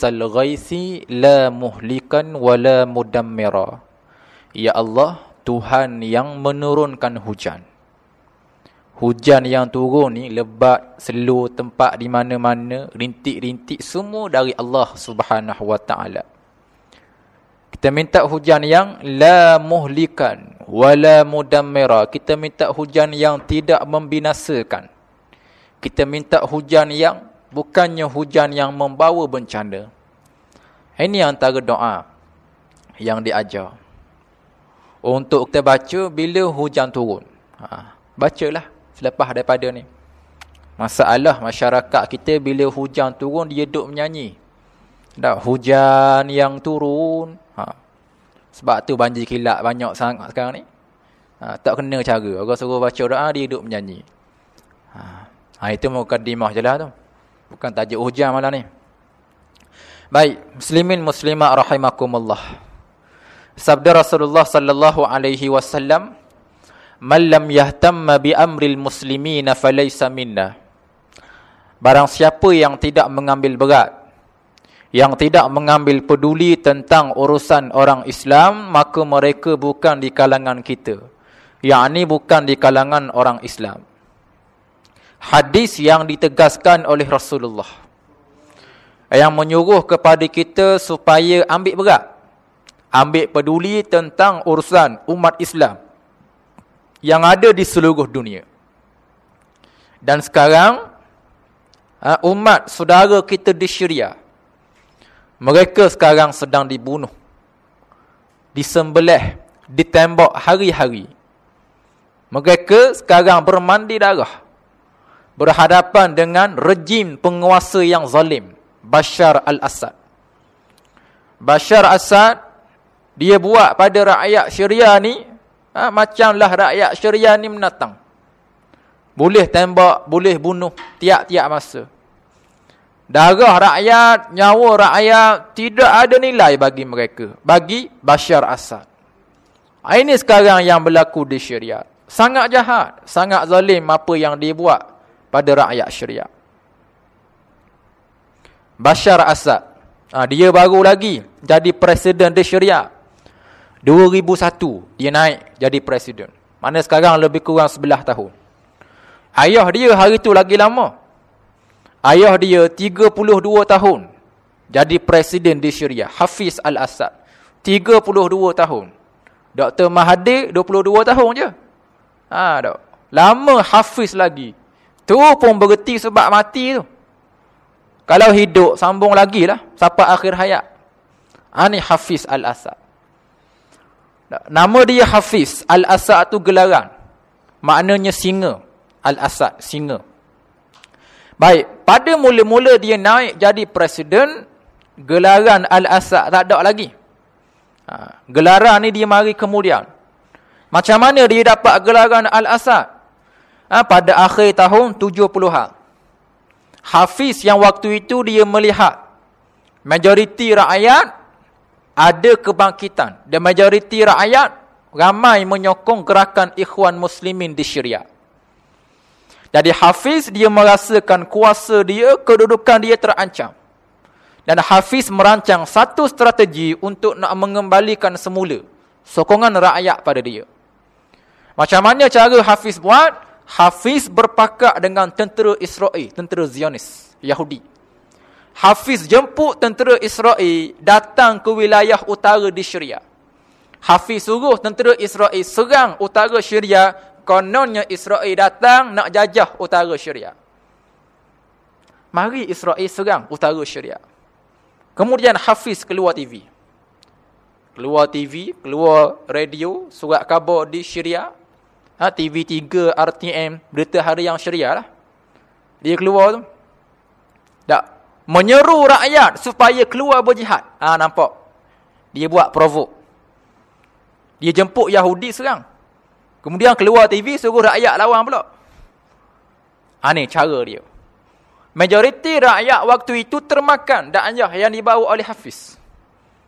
mughithal ghaithi la muhlikan wala mudammira. Ya Allah, Tuhan yang menurunkan hujan. Hujan yang turun ni lebat, seluruh tempat di mana-mana, rintik-rintik semua dari Allah Subhanahu wa taala. Kita minta hujan yang la muhlikan wala mudammira. Kita minta hujan yang tidak membinasakan. Kita minta hujan yang bukannya hujan yang membawa bencana. Ini antara doa yang diajar. Untuk kita baca bila hujan turun. Ha, bacalah selepas daripada ni. Masalah masyarakat kita bila hujan turun dia duduk menyanyi. Tak hujan yang turun. Ha. Sebab tu banjir kilat banyak sangat sekarang ni. Ha, tak kena cara. Orang suruh baca doa dia duduk menyanyi. Ha, ha itu mukadimah je lah tu. Bukan tajuk hujan malam ni. Baik, muslimin muslimat rahimakumullah. Sabda Rasulullah sallallahu alaihi wasallam, "Man lam yahtamma bi amril muslimin falaysa minna." Barang siapa yang tidak mengambil berat, yang tidak mengambil peduli tentang urusan orang Islam, maka mereka bukan di kalangan kita. Yang ini bukan di kalangan orang Islam hadis yang ditegaskan oleh Rasulullah. Yang menyuruh kepada kita supaya ambil berat. Ambil peduli tentang urusan umat Islam yang ada di seluruh dunia. Dan sekarang ha, umat saudara kita di Syria mereka sekarang sedang dibunuh disembelih ditembak hari-hari. Mereka sekarang bermandi darah berhadapan dengan rejim penguasa yang zalim Bashar al-Assad. Bashar al-Assad dia buat pada rakyat Syria ni ha, macamlah rakyat Syria ni menatang. Boleh tembak, boleh bunuh tiap-tiap masa. Darah rakyat, nyawa rakyat tidak ada nilai bagi mereka, bagi Bashar al-Assad. Ini sekarang yang berlaku di Syria. Sangat jahat, sangat zalim apa yang dia buat pada rakyat syariah. Bashar Assad. Ha, dia baru lagi jadi presiden di syariah. 2001 dia naik jadi presiden. Mana sekarang lebih kurang 11 tahun. Ayah dia hari tu lagi lama. Ayah dia 32 tahun jadi presiden di syariah. Hafiz Al-Assad. 32 tahun. Dr. Mahathir 22 tahun je. Ha. Lama Hafiz lagi. Tu pun berhenti sebab mati tu. Kalau hidup, sambung lagi lah. Sampai akhir hayat. Ini ha, Hafiz Al-Asad. Nama dia Hafiz. Al-Asad tu gelaran. Maknanya singa. Al-Asad, singa. Baik, pada mula-mula dia naik jadi presiden, gelaran Al-Asad tak ada lagi. Ha, gelaran ni dia mari kemudian. Macam mana dia dapat gelaran Al-Asad? Ha, pada akhir tahun 70-an. Hafiz yang waktu itu dia melihat majoriti rakyat ada kebangkitan dan majoriti rakyat ramai menyokong gerakan ikhwan muslimin di Syria. Jadi Hafiz dia merasakan kuasa dia, kedudukan dia terancam. Dan Hafiz merancang satu strategi untuk nak mengembalikan semula sokongan rakyat pada dia. Macam mana cara Hafiz buat? Hafiz berpakak dengan tentera Israel, tentera Zionis, Yahudi. Hafiz jemput tentera Israel datang ke wilayah utara di Syria. Hafiz suruh tentera Israel serang utara Syria, kononnya Israel datang nak jajah utara Syria. Mari Israel serang utara Syria. Kemudian Hafiz keluar TV. Keluar TV, keluar radio, surat khabar di Syria, ha, TV3, RTM, berita hari yang syariah lah. Dia keluar tu. Tak. Menyeru rakyat supaya keluar berjihad. Ha, nampak? Dia buat provok. Dia jemput Yahudi serang. Kemudian keluar TV suruh rakyat lawan pula. Ha, ni cara dia. Majoriti rakyat waktu itu termakan dakwah yang dibawa oleh Hafiz.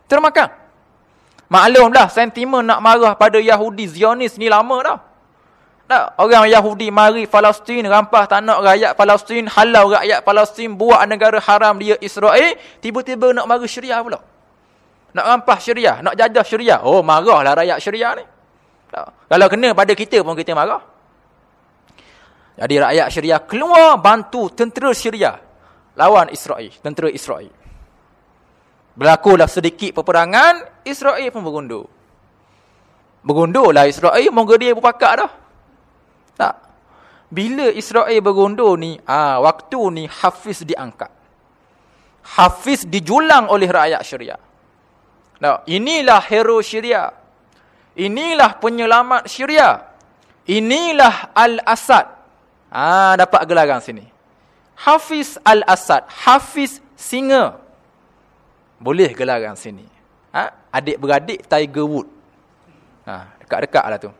Termakan. Maklumlah sentimen nak marah pada Yahudi Zionis ni lama dah. Tak, orang Yahudi mari Palestin rampas tanah rakyat Palestin, halau rakyat Palestin buat negara haram dia Israel, tiba-tiba nak mari Syria pula. Nak rampas Syria, nak jajah Syria. Oh, marahlah rakyat Syria ni. Tak. Kalau kena pada kita pun kita marah. Jadi rakyat Syria keluar bantu tentera Syria lawan Israel, tentera Israel. Berlakulah sedikit peperangan, Israel pun bergundur. Bergundurlah Israel, moga dia berpakat dah. Tak. Bila Israel bergundur ni, ah waktu ni Hafiz diangkat. Hafiz dijulang oleh rakyat Syria. Nah, inilah hero Syria. Inilah penyelamat Syria. Inilah Al-Asad. Ah dapat gelaran sini. Hafiz Al-Asad, Hafiz singa. Boleh gelaran sini. Ha? Adik-beradik Tiger Wood. Ha, dekat-dekat lah tu.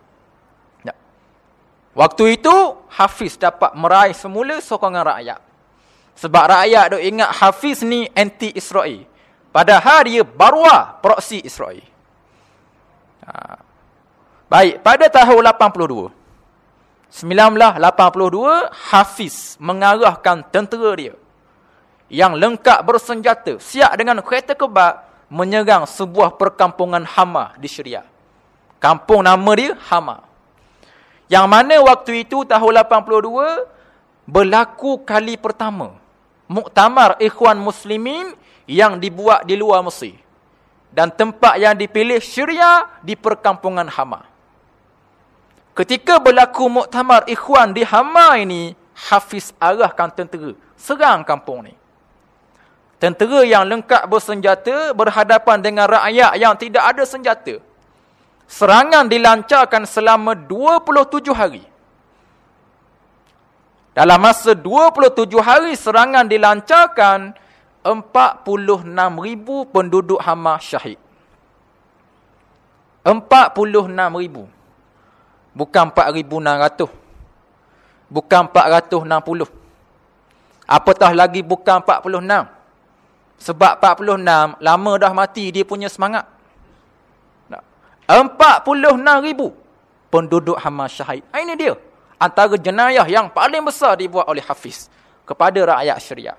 Waktu itu, Hafiz dapat meraih semula sokongan rakyat. Sebab rakyat duk ingat Hafiz ni anti-Israel. Padahal dia barwa proksi Israel. Ha. Baik, pada tahun 82. 1982, Hafiz mengarahkan tentera dia yang lengkap bersenjata, siap dengan kereta kebab, menyerang sebuah perkampungan Hama di Syria. Kampung nama dia Hama. Yang mana waktu itu tahun 82 berlaku kali pertama muktamar ikhwan muslimin yang dibuat di luar Mesir. Dan tempat yang dipilih Syria di perkampungan Hama. Ketika berlaku muktamar ikhwan di Hama ini, Hafiz arahkan tentera serang kampung ni. Tentera yang lengkap bersenjata berhadapan dengan rakyat yang tidak ada senjata. Serangan dilancarkan selama 27 hari. Dalam masa 27 hari serangan dilancarkan, 46,000 penduduk Hama syahid. 46,000. Bukan 4,600. Bukan 460. Apatah lagi bukan 46. Sebab 46, lama dah mati dia punya semangat. 46,000 penduduk Hamas syahid. Ah, ini dia. Antara jenayah yang paling besar dibuat oleh Hafiz kepada rakyat Syria.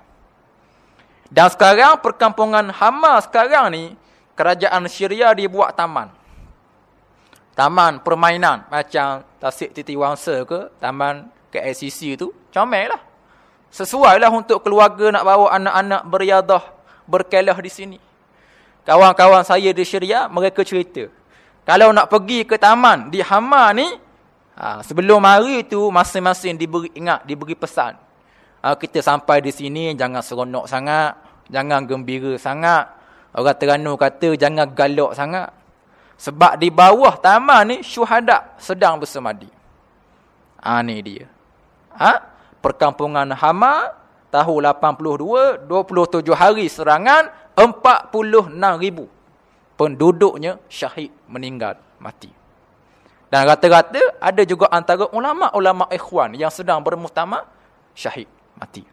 Dan sekarang perkampungan Hamas sekarang ni, kerajaan Syria dibuat taman taman permainan macam Tasik Titi Wangsa ke, taman KLCC tu, comel lah. Sesuai lah untuk keluarga nak bawa anak-anak beriadah, berkelah di sini. Kawan-kawan saya di Syria, mereka cerita. Kalau nak pergi ke taman di Hama ni, ha, sebelum hari tu masing-masing diberi ingat, diberi pesan. Ha, kita sampai di sini, jangan seronok sangat, jangan gembira sangat. Orang Terengganu kata, jangan galak sangat. Sebab di bawah taman ni syuhada sedang bersemadi. Ah ha, ni dia. Ha? Perkampungan Hama tahun 82, 27 hari serangan 46,000 penduduknya syahid meninggal mati. Dan rata-rata ada juga antara ulama-ulama ikhwan yang sedang bermuktamar syahid mati.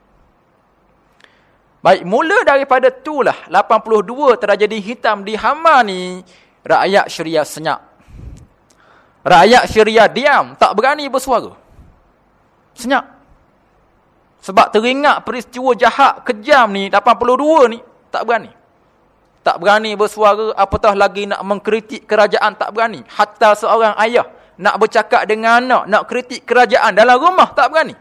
Baik, mula daripada itulah 82 terjadi hitam di Hama ni rakyat Syria senyap. Rakyat Syria diam, tak berani bersuara. Senyap. Sebab teringat peristiwa jahat kejam ni, 82 ni, tak berani. Tak berani bersuara, apatah lagi nak mengkritik kerajaan, tak berani. Hatta seorang ayah nak bercakap dengan anak, nak kritik kerajaan dalam rumah, tak berani.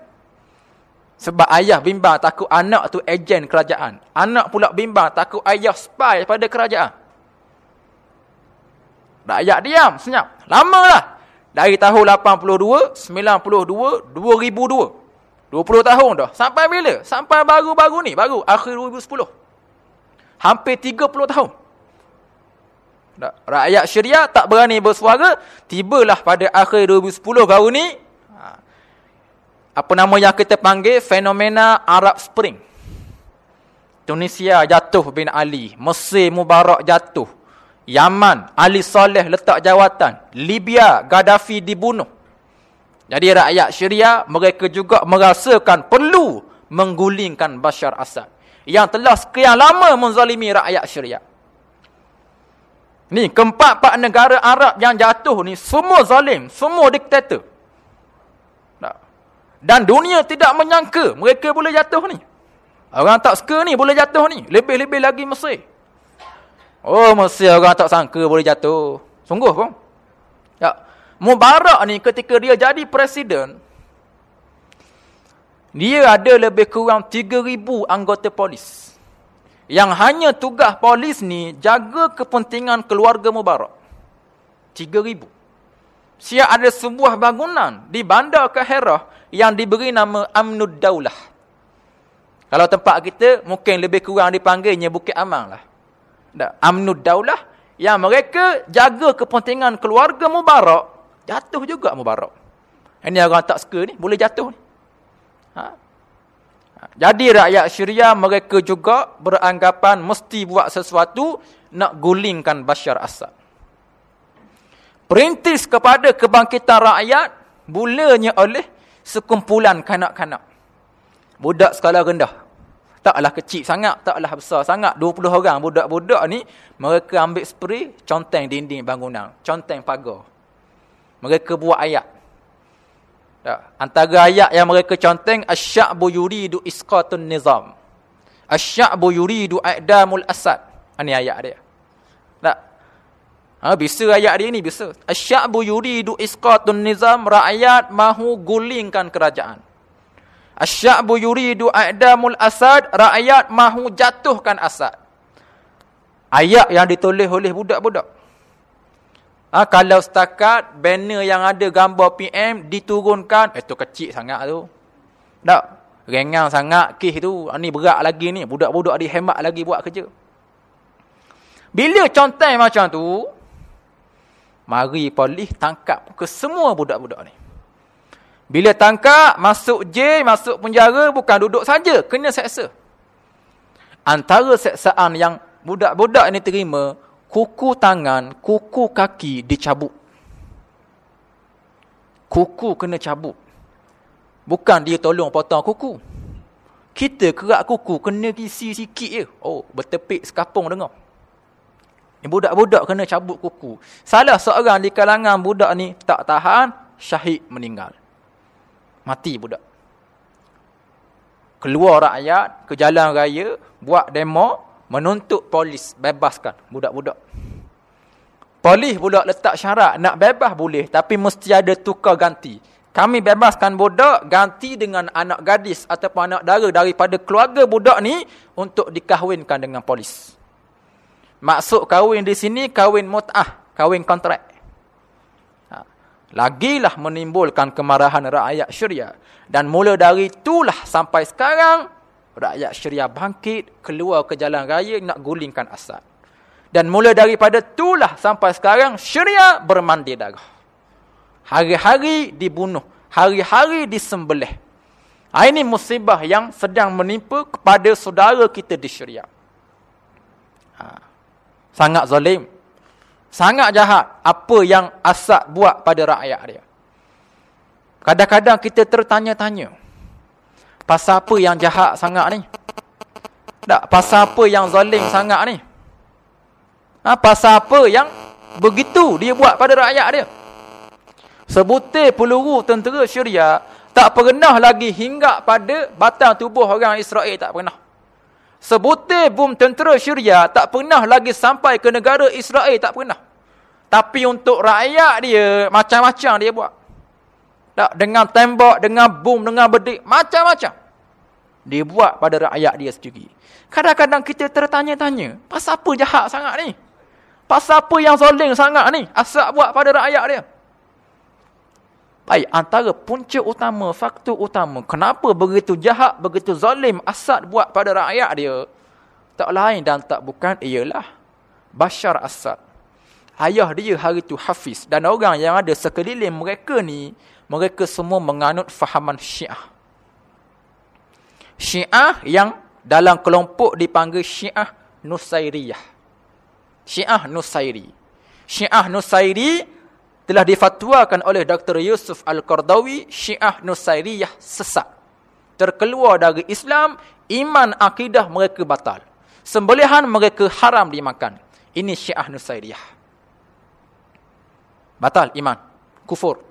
Sebab ayah bimbang takut anak tu ejen kerajaan. Anak pula bimbang takut ayah spy pada kerajaan. Rakyat diam, senyap. Lamalah. Dari tahun 82, 92, 2002. 20 tahun dah. Sampai bila? Sampai baru-baru ni. Baru akhir 2010. Hampir 30 tahun. Rakyat Syria tak berani bersuara. Tibalah pada akhir 2010 baru ni. Ha. Apa nama yang kita panggil? Fenomena Arab Spring. Tunisia jatuh bin Ali. Mesir Mubarak jatuh. Yaman, Ali Saleh letak jawatan. Libya, Gaddafi dibunuh. Jadi rakyat Syria, mereka juga merasakan perlu menggulingkan Bashar Assad. Yang telah sekian lama menzalimi rakyat Syria. Ni, keempat-empat negara Arab yang jatuh ni, semua zalim, semua diktator. Dan dunia tidak menyangka mereka boleh jatuh ni. Orang tak suka ni boleh jatuh ni. Lebih-lebih lagi Mesir. Oh Mesir orang tak sangka boleh jatuh. Sungguh pun. Ya. Mubarak ni ketika dia jadi presiden. Dia ada lebih kurang 3,000 anggota polis. Yang hanya tugas polis ni jaga kepentingan keluarga Mubarak. 3,000. Siap ada sebuah bangunan di bandar Kaherah yang diberi nama Amnud Daulah. Kalau tempat kita, mungkin lebih kurang dipanggilnya Bukit Amang lah. Amnud Daulah, yang mereka jaga kepentingan keluarga Mubarak, jatuh juga Mubarak. Ini orang tak suka ni, boleh jatuh ni. Ha? ha? Jadi rakyat Syria, mereka juga beranggapan mesti buat sesuatu nak gulingkan Bashar Assad. Perintis kepada kebangkitan rakyat, bulanya oleh sekumpulan kanak-kanak. Budak skala rendah. Taklah kecil sangat, taklah besar sangat. 20 orang budak-budak ni, mereka ambil spray, conteng dinding bangunan. Conteng pagar. Mereka buat ayat. Tak. Antara ayat yang mereka conteng, Asya'bu yuridu isqatun nizam. Asya'bu yuridu a'damul asad. Ini ayat dia. Tak. Ha, bisa ayat dia ni, bisa. Asya'bu yuridu isqatun nizam, rakyat mahu gulingkan kerajaan. Asy'abu yuridu a'damul asad, rakyat mahu jatuhkan asad. Ayat yang ditulis oleh budak-budak. Ha, kalau setakat banner yang ada gambar PM diturunkan, itu kecil sangat tu. Tak, rengang sangat kes tu. Ini ha, berat lagi ni, budak-budak dihemat lagi buat kerja. Bila contoh macam tu, mari polis tangkap ke semua budak-budak ni. Bila tangkap, masuk jail, masuk penjara, bukan duduk saja, kena seksa. Antara seksaan yang budak-budak ini terima, kuku tangan, kuku kaki dicabut. Kuku kena cabut. Bukan dia tolong potong kuku. Kita kerak kuku, kena isi sikit je. Oh, bertepik sekapung dengar. Budak-budak kena cabut kuku. Salah seorang di kalangan budak ni tak tahan, syahid meninggal. Mati budak. Keluar rakyat ke jalan raya, buat demo, menuntut polis bebaskan budak-budak. Polis pula letak syarat, nak bebas boleh, tapi mesti ada tukar ganti. Kami bebaskan budak, ganti dengan anak gadis ataupun anak dara daripada keluarga budak ni untuk dikahwinkan dengan polis. Maksud kahwin di sini, kahwin mut'ah, kahwin kontrak. Lagilah menimbulkan kemarahan rakyat syria. Dan mula dari itulah sampai sekarang, rakyat syria bangkit, keluar ke jalan raya nak gulingkan Asad. Dan mula daripada itulah sampai sekarang, syria bermandi darah. Hari-hari dibunuh, hari-hari disembelih. Ha, ini musibah yang sedang menimpa kepada saudara kita di syria. Ha. Sangat zalim. Sangat jahat apa yang Asad buat pada rakyat dia. Kadang-kadang kita tertanya-tanya. Pasal apa yang jahat sangat ni? Tak, pasal apa yang zalim sangat ni? Ha, pasal apa yang begitu dia buat pada rakyat dia? Sebutir peluru tentera syria tak pernah lagi hinggap pada batang tubuh orang Israel. Tak pernah. Sebutir bom tentera Syria tak pernah lagi sampai ke negara Israel. Tak pernah. Tapi untuk rakyat dia, macam-macam dia buat. Tak, dengan tembak, dengan bom, dengan bedik. Macam-macam. Dia buat pada rakyat dia sendiri. Kadang-kadang kita tertanya-tanya. Pasal apa jahat sangat ni? Pasal apa yang zoling sangat ni? Asal buat pada rakyat dia. Baik, antara punca utama, faktor utama, kenapa begitu jahat, begitu zalim Asad buat pada rakyat dia, tak lain dan tak bukan, ialah Bashar Asad. Ayah dia hari itu Hafiz. Dan orang yang ada sekeliling mereka ni, mereka semua menganut fahaman syiah. Syiah yang dalam kelompok dipanggil syiah Nusairiyah. Syiah Nusairi. Syiah Nusairi telah difatwakan oleh Dr. Yusuf Al-Qardawi Syiah Nusairiyah sesat. Terkeluar dari Islam, iman akidah mereka batal. Sembelihan mereka haram dimakan. Ini Syiah Nusairiyah. Batal iman. Kufur.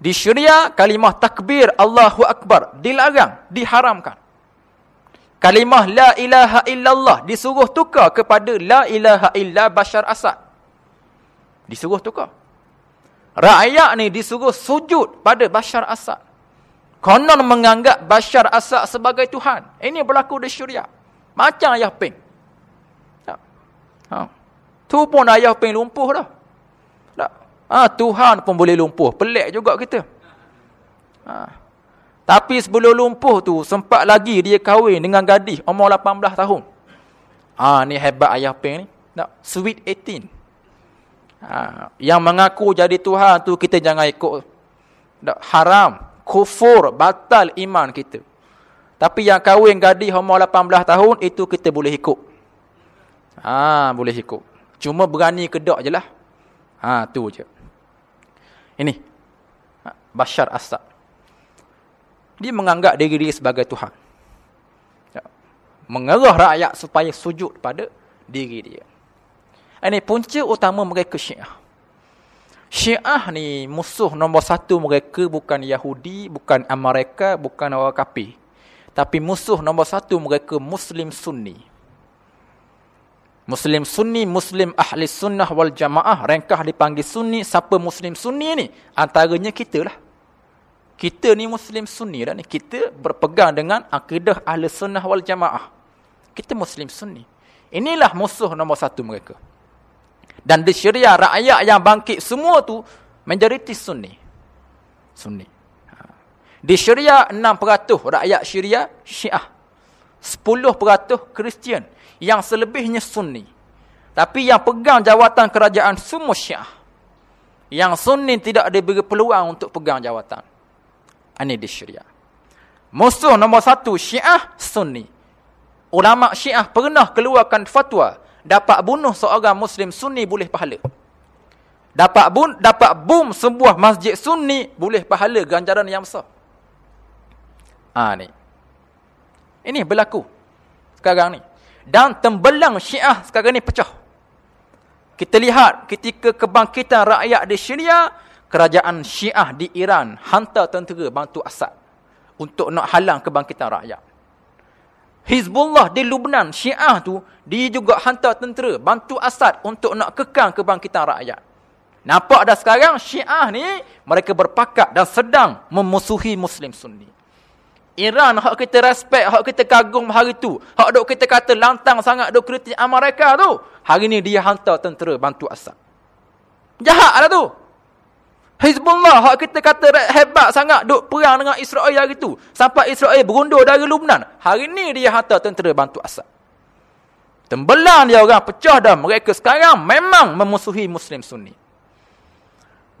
Tak. Di syariah kalimah takbir Allahu Akbar dilarang, diharamkan. Kalimah la ilaha illallah disuruh tukar kepada la ilaha illa Bashar Asad. Disuruh tukar. Rakyat ni disuruh sujud pada Bashar Asad. Konon menganggap Bashar Asad sebagai Tuhan. Ini berlaku di syariah. Macam ayah ping. Ha. Tu pun ayah ping lumpuh dah. Ha, Tuhan pun boleh lumpuh. Pelik juga kita. Ha. Tapi sebelum lumpuh tu, sempat lagi dia kahwin dengan gadis umur 18 tahun. Ah ha, ni hebat ayah peng ni. Tak, sweet 18. Ha, yang mengaku jadi Tuhan tu kita jangan ikut. Tak, haram, kufur, batal iman kita. Tapi yang kahwin gadis umur 18 tahun, itu kita boleh ikut. Ha, boleh ikut. Cuma berani kedak je lah. Ha, tu je. Ini. Ha, Bashar Assad. Dia menganggap diri dia sebagai Tuhan. Ya. Mengerah rakyat supaya sujud pada diri dia. Ini punca utama mereka syiah. Syiah ni musuh nombor satu mereka bukan Yahudi, bukan Amerika, bukan orang kapi. Tapi musuh nombor satu mereka Muslim Sunni. Muslim sunni, Muslim ahli sunnah wal jamaah. Rengkah dipanggil sunni. Siapa Muslim sunni ni? Antaranya kita lah. Kita ni Muslim sunni dah ni. Kita berpegang dengan akidah ahli sunnah wal jamaah. Kita Muslim sunni. Inilah musuh nombor satu mereka. Dan di syariah rakyat yang bangkit semua tu majoriti sunni. Sunni. Ha. Di syariah 6% rakyat syariah syiah. 10% Kristian yang selebihnya sunni. Tapi yang pegang jawatan kerajaan semua syiah. Yang sunni tidak diberi peluang untuk pegang jawatan. Ini di syariah. Musuh nombor satu syiah sunni. Ulama syiah pernah keluarkan fatwa. Dapat bunuh seorang muslim sunni boleh pahala. Dapat bun, dapat bom sebuah masjid sunni boleh pahala ganjaran yang besar. Ah ni. Ini berlaku sekarang ni dan tembelang syiah sekarang ni pecah. Kita lihat ketika kebangkitan rakyat di Syria, kerajaan syiah di Iran hantar tentera bantu Assad untuk nak halang kebangkitan rakyat. Hizbullah di Lubnan, syiah tu, dia juga hantar tentera bantu Assad untuk nak kekang kebangkitan rakyat. Nampak dah sekarang syiah ni mereka berpakat dan sedang memusuhi Muslim Sunni. Iran hak kita respect, hak kita kagum hari tu. Hak dok kita kata lantang sangat dok kritik Amerika tu. Hari ni dia hantar tentera bantu Assad. Jahat lah tu. Hizbullah hak kita kata hebat sangat dok perang dengan Israel hari tu. Sampai Israel berundur dari Lubnan. Hari ni dia hantar tentera bantu Assad. Tembelan dia orang pecah dah. Mereka sekarang memang memusuhi Muslim Sunni.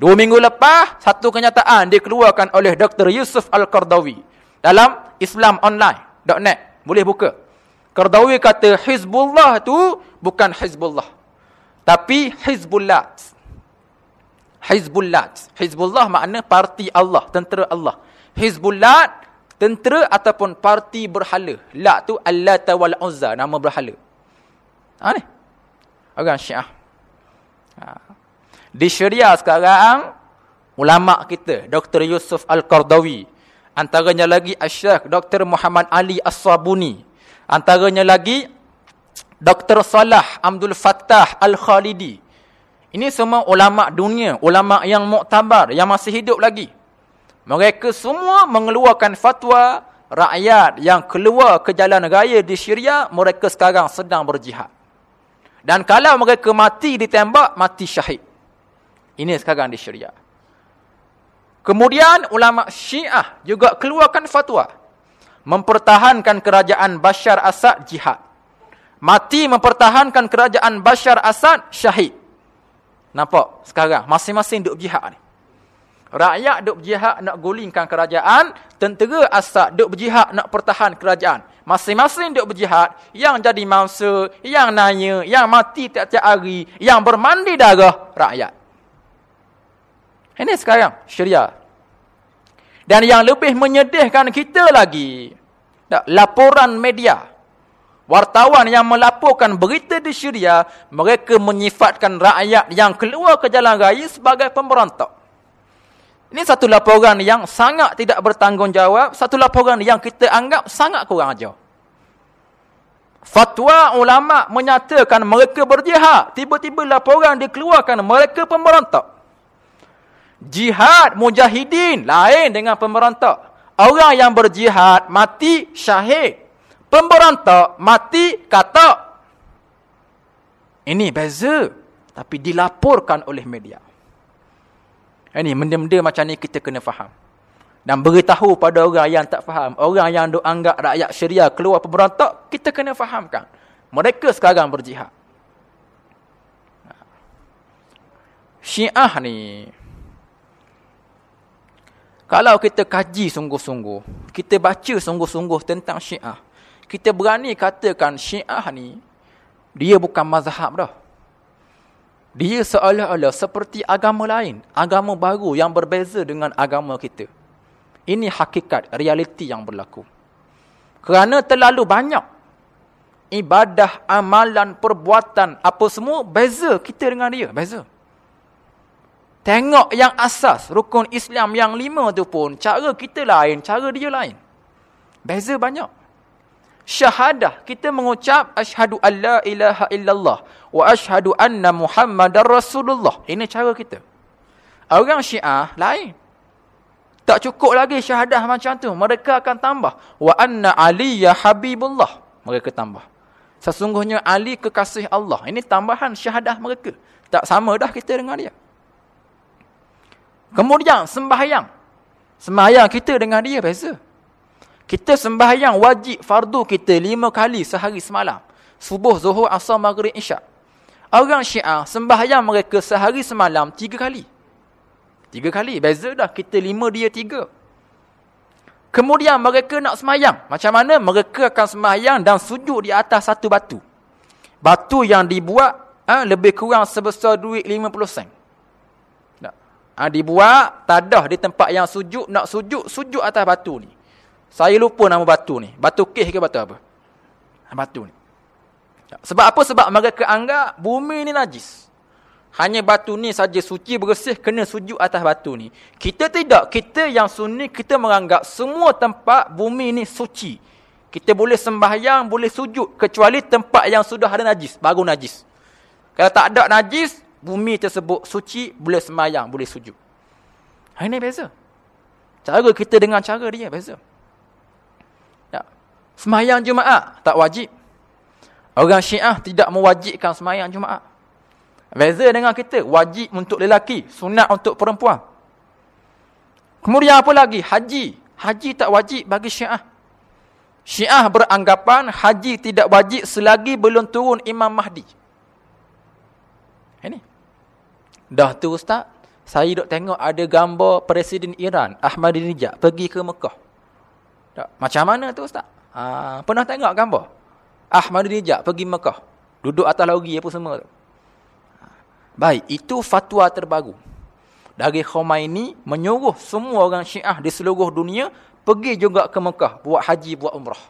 Dua minggu lepas, satu kenyataan dikeluarkan oleh Dr. Yusuf Al-Qardawi dalam islamonline.net. Boleh buka. Qardawi kata Hizbullah tu bukan Hizbullah. Tapi Hizbullah. Hizbullah. Hizbullah makna parti Allah, tentera Allah. Hizbullah tentera ataupun parti berhala. La tu Allata wal Uzza, nama berhala. Ha ni. Orang Syiah. Ha. Di Syria sekarang ulama kita Dr. Yusuf Al-Qardawi Antaranya lagi Asyik Dr. Muhammad Ali As-Sabuni. Antaranya lagi Dr. Salah Abdul Fattah Al-Khalidi. Ini semua ulama dunia, ulama yang muktabar, yang masih hidup lagi. Mereka semua mengeluarkan fatwa rakyat yang keluar ke jalan raya di Syria, mereka sekarang sedang berjihad. Dan kalau mereka mati ditembak, mati syahid. Ini sekarang di Syria. Kemudian ulama Syiah juga keluarkan fatwa mempertahankan kerajaan Bashar Assad jihad. Mati mempertahankan kerajaan Bashar Assad syahid. Nampak sekarang masing-masing duk jihad ni. Rakyat duk jihad nak gulingkan kerajaan, tentera Assad duk berjihad nak pertahan kerajaan. Masing-masing duk berjihad, yang jadi mangsa, yang nanya, yang mati tiap-tiap hari, yang bermandi darah rakyat. Ini sekarang syariah dan yang lebih menyedihkan kita lagi, laporan media. Wartawan yang melaporkan berita di Syria, mereka menyifatkan rakyat yang keluar ke jalan raya sebagai pemberontak. Ini satu laporan yang sangat tidak bertanggungjawab. Satu laporan yang kita anggap sangat kurang ajar. Fatwa ulama menyatakan mereka berjihad. Tiba-tiba laporan dikeluarkan mereka pemberontak. Jihad mujahidin lain dengan pemberontak. Orang yang berjihad mati syahid. Pemberontak mati kata. Ini beza. Tapi dilaporkan oleh media. Ini benda-benda macam ni kita kena faham. Dan beritahu pada orang yang tak faham. Orang yang duk anggap rakyat syariah keluar pemberontak. Kita kena fahamkan. Mereka sekarang berjihad. Syiah ni. Kalau kita kaji sungguh-sungguh. Kita baca sungguh-sungguh tentang syiah. Kita berani katakan syiah ni. Dia bukan mazhab dah. Dia seolah-olah seperti agama lain. Agama baru yang berbeza dengan agama kita. Ini hakikat, realiti yang berlaku. Kerana terlalu banyak. Ibadah, amalan, perbuatan, apa semua, beza kita dengan dia. Beza. Tengok yang asas, rukun Islam yang lima tu pun, cara kita lain, cara dia lain. Beza banyak. Syahadah kita mengucap asyhadu alla ilaha illallah wa asyhadu anna muhammadar rasulullah. Ini cara kita. Orang syiah lain. Tak cukup lagi syahadah macam tu mereka akan tambah. Wa anna aliyya habibullah. Mereka tambah. Sesungguhnya ali kekasih Allah. Ini tambahan syahadah mereka. Tak sama dah kita dengan dia kemudian sembahyang sembahyang kita dengan dia beza kita sembahyang wajib fardu kita lima kali sehari semalam. Subuh, zuhur, asar, maghrib, isyak. Orang syiah sembahyang mereka sehari semalam tiga kali. Tiga kali. Beza dah kita lima dia tiga. Kemudian mereka nak semayang. Macam mana? Mereka akan semayang dan sujud di atas satu batu. Batu yang dibuat ha, lebih kurang sebesar duit lima puluh sen. Ha, dibuat tadah di tempat yang sujud. Nak sujud, sujud atas batu ni. Saya lupa nama batu ni. Batu keh ke batu apa? Ha, batu ni. Sebab apa? Sebab mereka anggap bumi ni najis. Hanya batu ni saja suci bersih kena sujud atas batu ni. Kita tidak. Kita yang sunni kita menganggap semua tempat bumi ni suci. Kita boleh sembahyang, boleh sujud kecuali tempat yang sudah ada najis, baru najis. Kalau tak ada najis, bumi tersebut suci, boleh sembahyang, boleh sujud. Ini beza. Cara kita dengan cara dia beza. Semayang Jumaat tak wajib. Orang Syiah tidak mewajibkan semayang Jumaat. Beza dengan kita, wajib untuk lelaki, sunat untuk perempuan. Kemudian apa lagi? Haji. Haji tak wajib bagi Syiah. Syiah beranggapan haji tidak wajib selagi belum turun Imam Mahdi. Ini. Dah tu Ustaz, saya duk tengok ada gambar Presiden Iran, Ahmadinejad, pergi ke Mekah. Macam mana tu Ustaz? Ha, pernah tengok gambar? Ahmadinejad pergi Mekah. Duduk atas lori apa semua tu. Baik, itu fatwa terbaru. Dari Khomeini menyuruh semua orang Syiah di seluruh dunia pergi juga ke Mekah buat haji, buat umrah.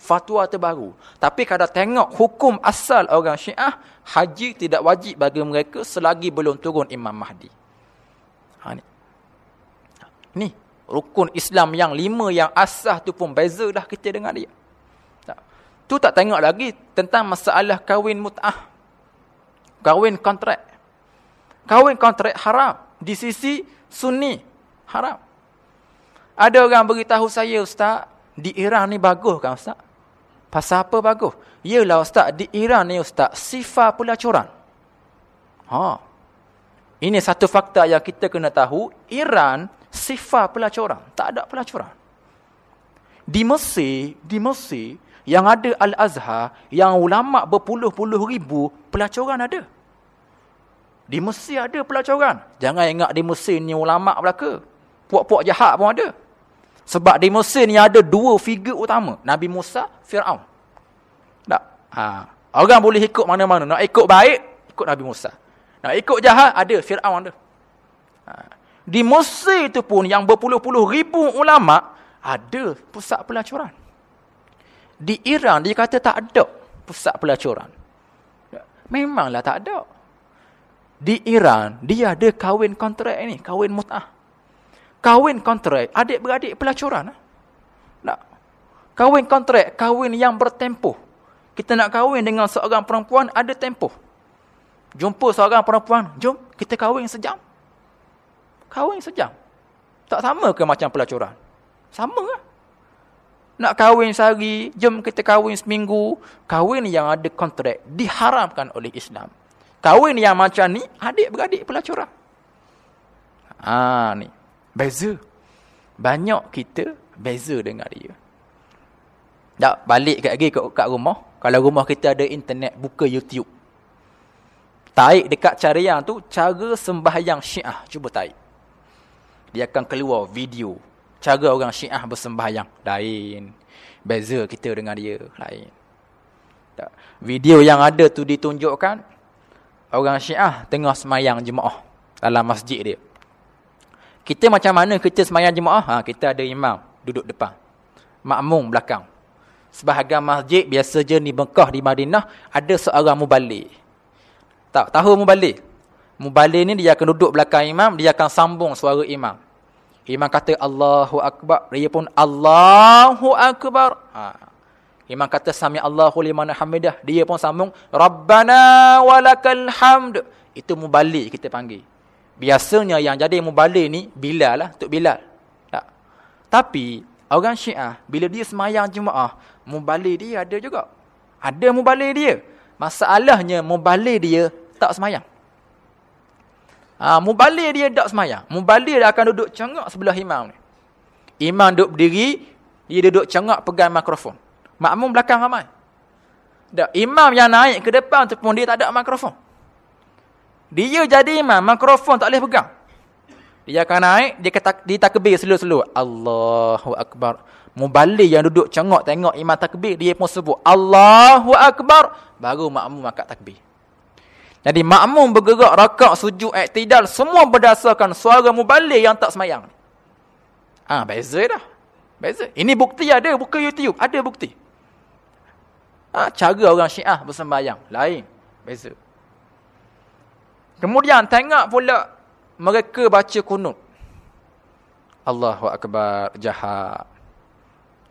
Fatwa terbaru. Tapi kalau tengok hukum asal orang Syiah, haji tidak wajib bagi mereka selagi belum turun Imam Mahdi. Ha, ni. Ni, rukun Islam yang lima yang asah tu pun beza dah kita dengan dia. Tak. Tu tak tengok lagi tentang masalah kahwin mut'ah. Kahwin kontrak. Kahwin kontrak haram. Di sisi sunni. Haram. Ada orang beritahu saya, Ustaz, di Iran ni bagus kan, Ustaz? Pasal apa bagus? Yelah, Ustaz, di Iran ni, Ustaz, sifat pelacuran. Ha. Ini satu fakta yang kita kena tahu. Iran sifar pelacuran. Tak ada pelacuran. Di Mesir, di Mesir, yang ada Al-Azhar, yang ulama berpuluh-puluh ribu, pelacuran ada. Di Mesir ada pelacuran. Jangan ingat di Mesir ni ulama belaka. Puak-puak jahat pun ada. Sebab di Mesir ni ada dua figur utama. Nabi Musa, Fir'aun. Tak? Ha. Orang boleh ikut mana-mana. Nak ikut baik, ikut Nabi Musa. Nak ikut jahat, ada. Fir'aun ada. Ha. Di Mesir itu pun yang berpuluh-puluh ribu ulama ada pusat pelacuran. Di Iran dia kata tak ada pusat pelacuran. Memanglah tak ada. Di Iran dia ada kahwin kontrak ini, kahwin mut'ah. Kahwin kontrak, adik-beradik pelacuran. Tak. Kahwin kontrak, kahwin yang bertempoh. Kita nak kahwin dengan seorang perempuan, ada tempoh. Jumpa seorang perempuan, jom kita kahwin sejam. Kahwin sejam. Tak sama ke macam pelacuran? Sama lah. Nak kahwin sehari, jom kita kahwin seminggu. Kahwin yang ada kontrak diharamkan oleh Islam. Kahwin yang macam ni, adik-beradik pelacuran. Ah ni. Beza. Banyak kita beza dengan dia. Tak balik kat lagi kat, kat rumah. Kalau rumah kita ada internet, buka YouTube. Taik dekat carian tu, cara sembahyang syiah. Cuba taik. Dia akan keluar video. Cara orang syiah bersembahyang. Lain. Beza kita dengan dia. Lain. Tak. Video yang ada tu ditunjukkan. Orang syiah tengah semayang jemaah. Dalam masjid dia. Kita macam mana kita semayang jemaah? Ha, kita ada imam duduk depan. Makmum belakang. Sebahagian masjid biasa je ni Mekah di Madinah. Ada seorang mubalik. Tak, tahu mubalik? Mubalik ni dia akan duduk belakang imam. Dia akan sambung suara imam. Imam kata Allahu Akbar. Dia pun Allahu Akbar. Ha. Imam kata Sami Allahu liman hamidah. Dia pun sambung Rabbana walakal hamd. Itu mubalik kita panggil. Biasanya yang jadi mubalik ni Bilal lah. Tuk Bilal. Tak. Tapi orang syiah bila dia semayang jemaah. Mubalik dia ada juga. Ada mubalik dia. Masalahnya mubalik dia tak semayang. Ha, mubalik dia tak semayang. Mubalik dia akan duduk cengak sebelah imam ni. Imam duduk berdiri, dia duduk cengak pegang mikrofon. Makmum belakang ramai. Tak, imam yang naik ke depan tu pun dia tak ada mikrofon. Dia jadi imam, mikrofon tak boleh pegang. Dia akan naik, dia kata dia takbir selu-selu. Allahu akbar. Mubalik yang duduk cengak tengok imam takbir, dia pun sebut Allahu akbar, baru makmum angkat takbir. Jadi makmum bergerak rakak sujud iktidal semua berdasarkan suara mubalik yang tak semayang. Ah ha, beza dah. Beza. Ini bukti ada bukan YouTube, ada bukti. Ah ha, cara orang Syiah bersembahyang lain. Beza. Kemudian tengok pula mereka baca kunut. Allahu akbar jahat.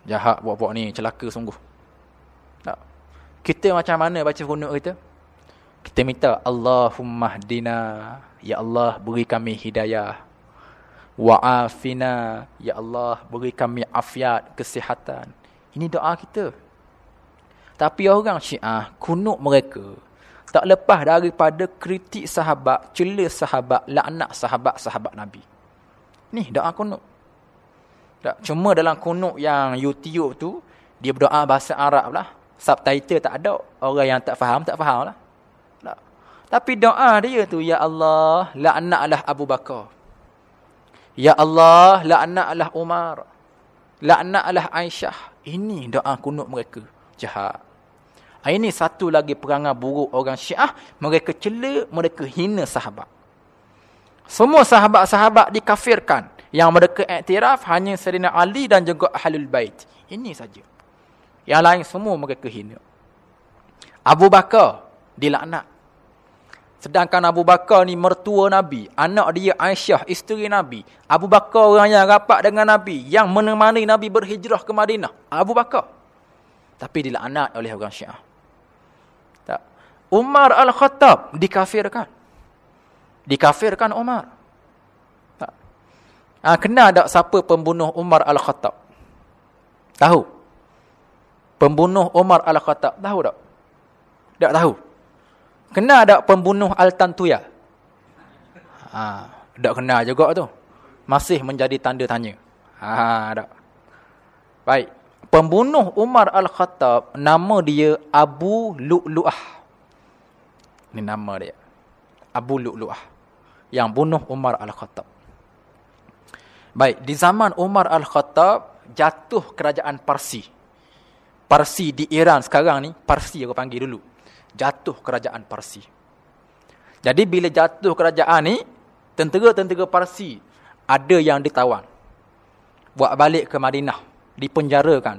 Jahat buat-buat ni celaka sungguh. Tak. Kita macam mana baca kunut kita? Kita minta Allahumma hdina ya Allah beri kami hidayah. Wa'afina ya Allah beri kami afiat kesihatan. Ini doa kita. Tapi orang Syiah kunut mereka tak lepas daripada kritik sahabat, cela sahabat, laknat sahabat-sahabat Nabi. Ni doa kunut. Tak cuma dalam kunut yang YouTube tu dia berdoa bahasa Arab lah. Subtitle tak ada. Orang yang tak faham tak faham lah. Tapi doa dia tu, Ya Allah, la'na'lah Abu Bakar. Ya Allah, la'na'lah Umar. La'na'lah Aisyah. Ini doa kunut mereka. Jahat. Ini satu lagi perangai buruk orang syiah. Mereka cela, mereka hina sahabat. Semua sahabat-sahabat dikafirkan. Yang mereka iktiraf hanya Serina Ali dan juga Ahlul Bait. Ini saja. Yang lain semua mereka hina. Abu Bakar dilaknat. Sedangkan Abu Bakar ni mertua Nabi. Anak dia Aisyah, isteri Nabi. Abu Bakar orang yang rapat dengan Nabi. Yang menemani Nabi berhijrah ke Madinah. Abu Bakar. Tapi dilaknat oleh orang syiah. Umar Al-Khattab dikafirkan. Dikafirkan Umar. Ha, kenal tak siapa pembunuh Umar Al-Khattab? Tahu? Pembunuh Umar Al-Khattab. Tahu tak? Tak tahu. Kena ada pembunuh Al-Tantuya? Ha, tak kena juga tu. Masih menjadi tanda tanya. Ha, tak. Baik. Pembunuh Umar Al-Khattab, nama dia Abu Lu'lu'ah. Ini nama dia. Abu Lu'lu'ah. Yang bunuh Umar Al-Khattab. Baik. Di zaman Umar Al-Khattab, jatuh kerajaan Parsi. Parsi di Iran sekarang ni, Parsi aku panggil dulu jatuh kerajaan Parsi. Jadi bila jatuh kerajaan ni, tentera-tentera Parsi ada yang ditawan. Buat balik ke Madinah, dipenjarakan.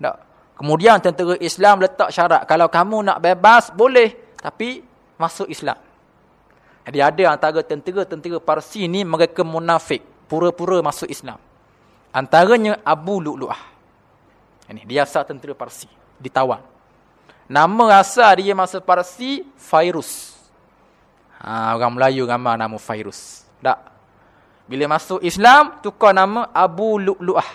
Tak. Kemudian tentera Islam letak syarat, kalau kamu nak bebas, boleh. Tapi masuk Islam. Jadi ada antara tentera-tentera Parsi ni mereka munafik. pura-pura masuk Islam. Antaranya Abu Lu'lu'ah. Ini dia asal tentera Parsi, ditawan. Nama asal dia masa Parsi Fairus. Ha, orang Melayu ramai nama Fairus. Tak. Bila masuk Islam, tukar nama Abu Lu'lu'ah.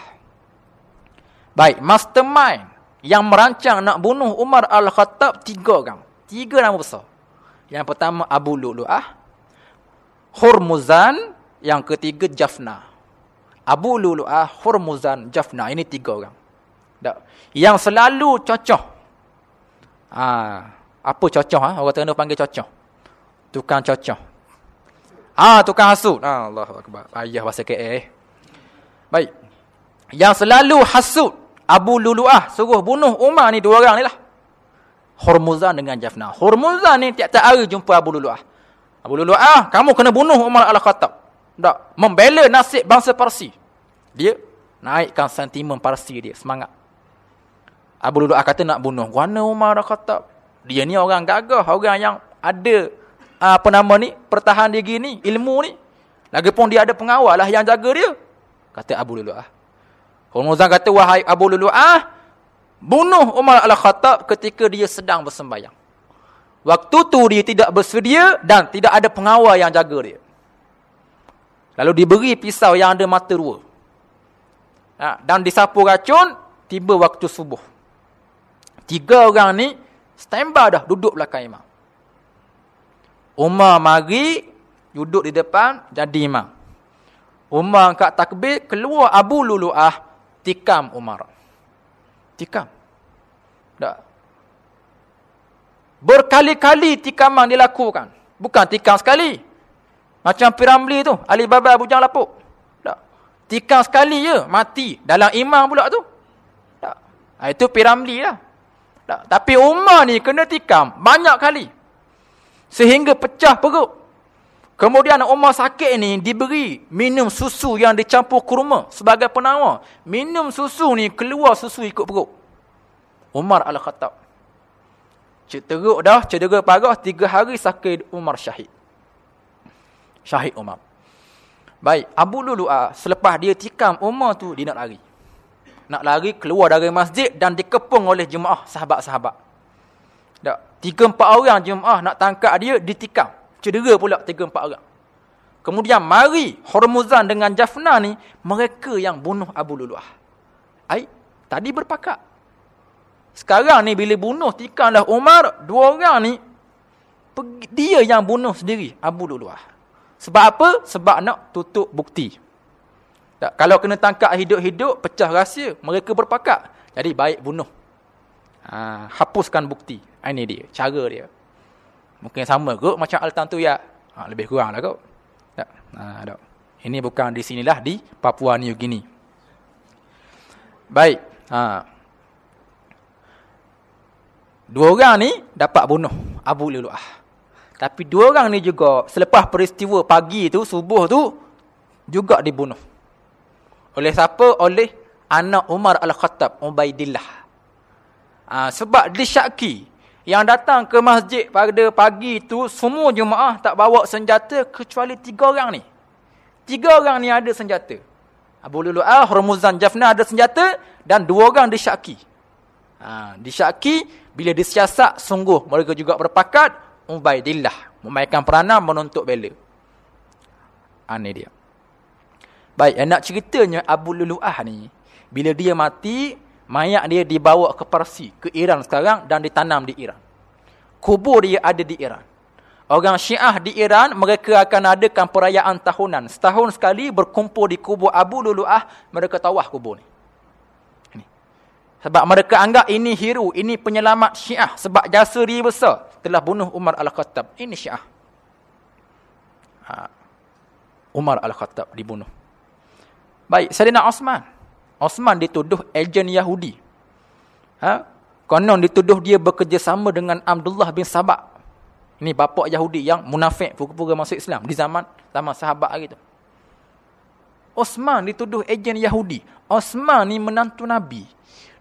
Baik, mastermind yang merancang nak bunuh Umar Al-Khattab tiga orang. Tiga nama besar. Yang pertama Abu Lu'lu'ah, Hurmuzan, yang ketiga Jafna. Abu Lu'lu'ah, Hurmuzan, Jafna. Ini tiga orang. Tak. Yang selalu cocok. Ha, apa cocok? Ha? Orang tengah panggil cocok. Tukang cocok. Ah, ha, tukang hasut. Ha, Allah Akbar. Ayah bahasa KA. Baik. Yang selalu hasut. Abu Lulu'ah suruh bunuh Umar ni dua orang ni lah. Hormuzan dengan Jafna. Hormuzan ni tiap-tiap hari jumpa Abu Lulu'ah. Abu Lulu'ah, kamu kena bunuh Umar Al-Khattab. Tak. Membela nasib bangsa Parsi. Dia naikkan sentimen Parsi dia. Semangat. Abu Lulu'ah kata nak bunuh. Mana Umar Al-Khattab? Dia ni orang gagah. Orang yang ada apa nama ni? Pertahan diri ni. Ilmu ni. Lagipun dia ada pengawal lah yang jaga dia. Kata Abu Lulu'ah. Hormuzan kata, wahai Abu Lulu'ah, bunuh Umar Al-Khattab ketika dia sedang bersembayang. Waktu tu dia tidak bersedia dan tidak ada pengawal yang jaga dia. Lalu diberi pisau yang ada mata dua. Ha, dan disapu racun, tiba waktu subuh. Tiga orang ni, standby dah duduk belakang imam. Umar mari, duduk di depan, jadi imam. Umar angkat takbir, keluar Abu Lulu'ah, tikam Umar. Tikam. Tak. Berkali-kali tikaman dilakukan. Bukan tikam sekali. Macam Piramli tu. Alibaba bujang lapuk. Tak. Tikam sekali je. Mati. Dalam imam pula tu. Tak. Ha, itu Piramli lah. Tak. Tapi Umar ni kena tikam. Banyak kali. Sehingga pecah perut. Kemudian Umar sakit ni diberi minum susu yang dicampur kurma sebagai penawar. Minum susu ni keluar susu ikut perut. Umar Al-Khattab. Teruk dah, cedera parah, tiga hari sakit Umar syahid. Syahid Umar. Baik, Abu Lulu'ah, selepas dia tikam Umar tu, dia nak lari. Nak lari keluar dari masjid dan dikepung oleh jemaah sahabat-sahabat. Tiga empat orang jemaah nak tangkap dia, ditikam cedera pula tiga empat orang. Kemudian mari Hormuzan dengan Jafna ni mereka yang bunuh Abu Luluah. Ai, tadi berpakat. Sekarang ni bila bunuh tikamlah Umar, dua orang ni dia yang bunuh sendiri Abu Luluah. Sebab apa? Sebab nak tutup bukti. Tak, kalau kena tangkap hidup-hidup, pecah rahsia, mereka berpakat. Jadi baik bunuh. Ha, hapuskan bukti. Ini dia, cara dia. Mungkin sama kot macam Altan tu ya. Ha, lebih kurang lah kot. Tak. Ha, tak. Ini bukan di sinilah di Papua New Guinea. Baik. Ha. Dua orang ni dapat bunuh Abu Lulu'ah. Tapi dua orang ni juga selepas peristiwa pagi tu, subuh tu, juga dibunuh. Oleh siapa? Oleh anak Umar Al-Khattab, Ubaidillah. Ha, sebab disyaki yang datang ke masjid pada pagi itu semua jemaah tak bawa senjata kecuali tiga orang ni. Tiga orang ni ada senjata. Abu Lulu'ah, Hormuzan Jafna ada senjata dan dua orang disyaki. Ha, disyaki, bila disiasak, sungguh mereka juga berpakat, Ubaidillah, memainkan peranan menuntut bela. Ha, ini dia. Baik, yang nak ceritanya Abu Lulu'ah ni, bila dia mati, Mayat dia dibawa ke Parsi, ke Iran sekarang dan ditanam di Iran. Kubur dia ada di Iran. Orang Syiah di Iran, mereka akan adakan perayaan tahunan. Setahun sekali berkumpul di kubur Abu Lulu'ah, mereka tawah kubur ni. ini. Sebab mereka anggap ini hero, ini penyelamat Syiah. Sebab jasa dia besar telah bunuh Umar Al-Khattab. Ini Syiah. Ha. Umar Al-Khattab dibunuh. Baik, Sayyidina Osman. Osman dituduh ejen Yahudi. Ha? Konon dituduh dia bekerjasama dengan Abdullah bin Sabak. Ini bapa Yahudi yang munafik pura-pura masuk Islam di zaman zaman sahabat hari itu. Osman dituduh ejen Yahudi. Osman ni menantu Nabi.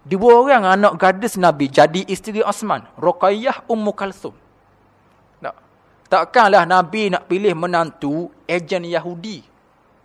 Dua orang anak gadis Nabi jadi isteri Osman. Ruqayyah Ummu Kalsum. Tak. Takkanlah Nabi nak pilih menantu ejen Yahudi.